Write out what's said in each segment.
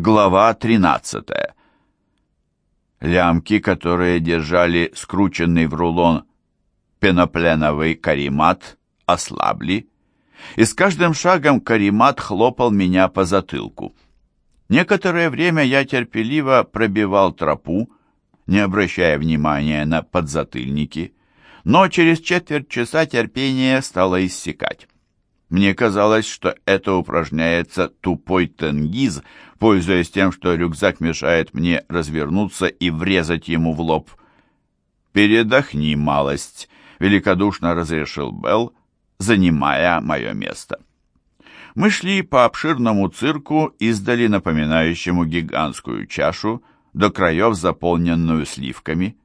Глава 13. Лямки, которые держали скрученный в рулон пенопленовый каремат, ослабли, и с каждым шагом каремат хлопал меня по затылку. Некоторое время я терпеливо пробивал тропу, не обращая внимания на подзатыльники, но через четверть часа терпение стало иссякать. Мне казалось, что это упражняется тупой тенгиз, пользуясь тем, что рюкзак мешает мне развернуться и врезать ему в лоб. «Передохни, малость», — великодушно разрешил Белл, занимая мое место. Мы шли по обширному цирку, издали напоминающему гигантскую чашу, до краев заполненную сливками.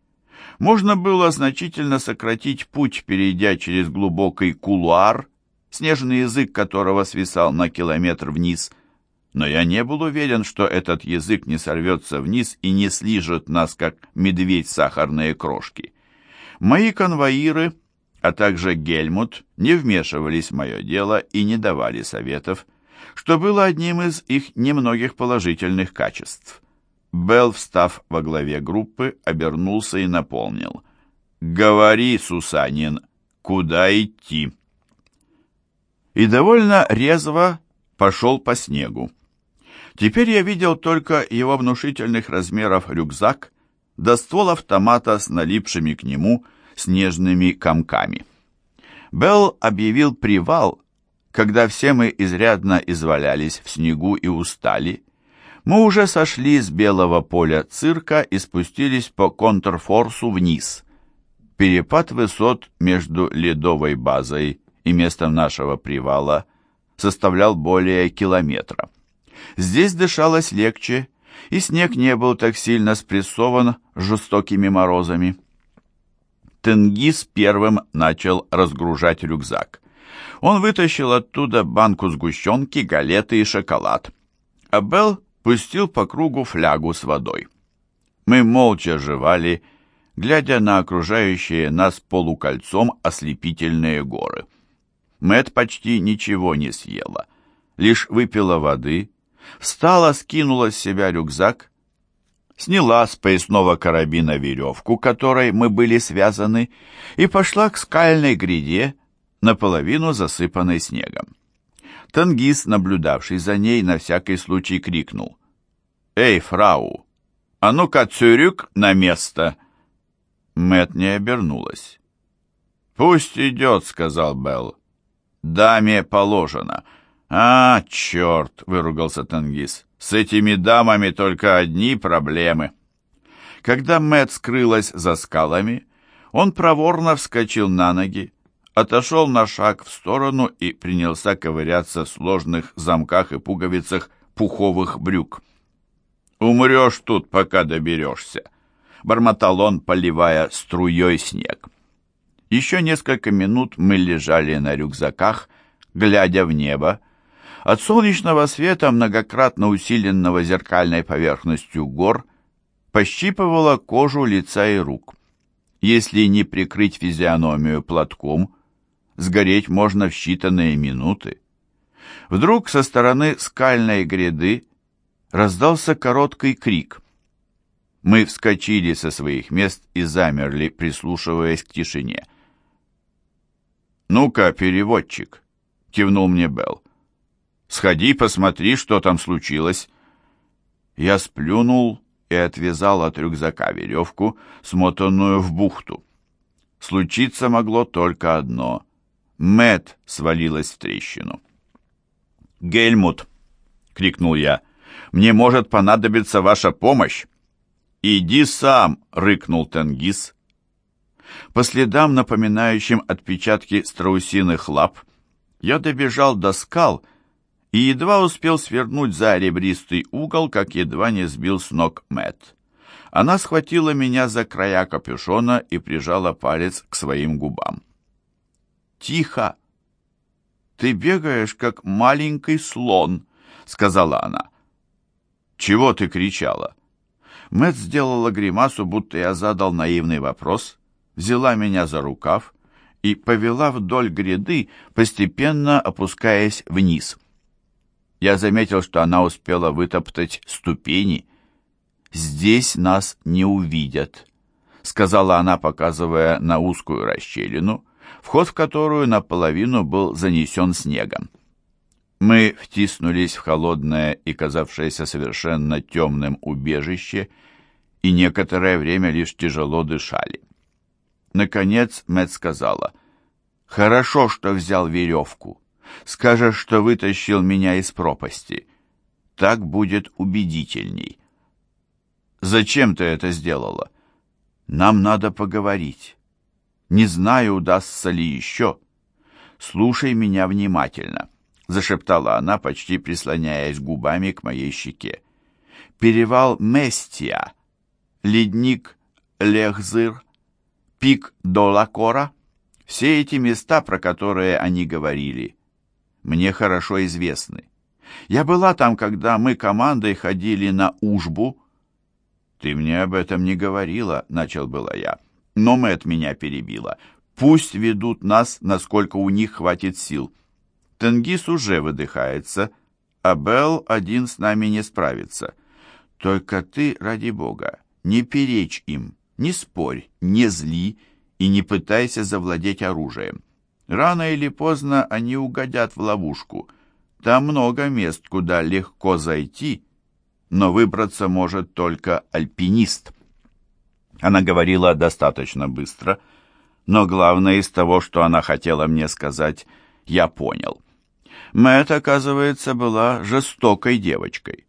Можно было значительно сократить путь, перейдя через глубокий кулуар — снежный язык которого свисал на километр вниз. Но я не был уверен, что этот язык не сорвется вниз и не слижет нас, как медведь сахарные крошки. Мои конвоиры, а также Гельмут, не вмешивались в мое дело и не давали советов, что было одним из их немногих положительных качеств. Белл, встав во главе группы, обернулся и наполнил. «Говори, Сусанин, куда идти?» И довольно резво пошел по снегу. Теперь я видел только его внушительных размеров рюкзак да ствол автомата с налипшими к нему снежными комками. Белл объявил привал, когда все мы изрядно извалялись в снегу и устали. Мы уже сошли с белого поля цирка и спустились по контрфорсу вниз. Перепад высот между ледовой базой и местом нашего привала составлял более километра. Здесь дышалось легче, и снег не был так сильно спрессован жестокими морозами. Тенгиз первым начал разгружать рюкзак. Он вытащил оттуда банку сгущенки, галеты и шоколад. А Белл пустил по кругу флягу с водой. Мы молча жевали, глядя на окружающие нас полукольцом ослепительные горы. Мэт почти ничего не съела, лишь выпила воды, встала, скинула с себя рюкзак, сняла с поясного карабина веревку, которой мы были связаны, и пошла к скальной гряде, наполовину засыпанной снегом. Тангис, наблюдавший за ней, на всякий случай крикнул. «Эй, фрау, а ну-ка, цюрюк, на место!» Мэт не обернулась. «Пусть идет», — сказал Белл. Даме положено. А, черт, выругался Тангис. С этими дамами только одни проблемы. Когда Мэт скрылась за скалами, он проворно вскочил на ноги, отошел на шаг в сторону и принялся ковыряться в сложных замках и пуговицах пуховых брюк. «Умрешь тут, пока доберешься», — бормотал он, поливая струей снег. Еще несколько минут мы лежали на рюкзаках, глядя в небо. От солнечного света, многократно усиленного зеркальной поверхностью гор, пощипывала кожу лица и рук. Если не прикрыть физиономию платком, сгореть можно в считанные минуты. Вдруг со стороны скальной гряды раздался короткий крик. Мы вскочили со своих мест и замерли, прислушиваясь к тишине. «Ну-ка, переводчик», — кивнул мне Белл. «Сходи, посмотри, что там случилось». Я сплюнул и отвязал от рюкзака веревку, смотанную в бухту. Случиться могло только одно. Мэт свалилась в трещину. «Гельмут!» — крикнул я. «Мне может понадобиться ваша помощь!» «Иди сам!» — рыкнул Тенгиз, по следам, напоминающим отпечатки страусиных лап, я добежал до скал и едва успел свернуть за ребристый угол, как едва не сбил с ног Мэт. Она схватила меня за края капюшона и прижала палец к своим губам. «Тихо! Ты бегаешь, как маленький слон», — сказала она. «Чего ты кричала?» Мэт сделала гримасу, будто я задал наивный вопрос, взяла меня за рукав и повела вдоль гряды, постепенно опускаясь вниз. Я заметил, что она успела вытоптать ступени. «Здесь нас не увидят», — сказала она, показывая на узкую расщелину, вход в которую наполовину был занесен снегом. Мы втиснулись в холодное и казавшееся совершенно темным убежище и некоторое время лишь тяжело дышали. Наконец Мэтт сказала, «Хорошо, что взял веревку. Скажешь, что вытащил меня из пропасти. Так будет убедительней». «Зачем ты это сделала?» «Нам надо поговорить. Не знаю, удастся ли еще. Слушай меня внимательно» зашептала она, почти прислоняясь губами к моей щеке. Перевал Местия, ледник Лехзыр, пик Долакора — все эти места, про которые они говорили, мне хорошо известны. Я была там, когда мы командой ходили на Ужбу. Ты мне об этом не говорила, начал было я. Но Мэт меня перебила. Пусть ведут нас, насколько у них хватит сил. Тенгиз уже выдыхается, а Белл один с нами не справится. Только ты, ради бога, не перечь им, не спорь, не зли и не пытайся завладеть оружием. Рано или поздно они угодят в ловушку. Там много мест, куда легко зайти, но выбраться может только альпинист. Она говорила достаточно быстро, но главное из того, что она хотела мне сказать, я понял. Мэтт, оказывается, была жестокой девочкой.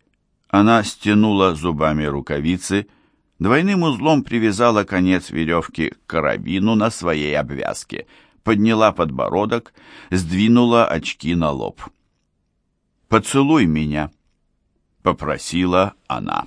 Она стянула зубами рукавицы, двойным узлом привязала конец веревки к карабину на своей обвязке, подняла подбородок, сдвинула очки на лоб. «Поцелуй меня», — попросила она.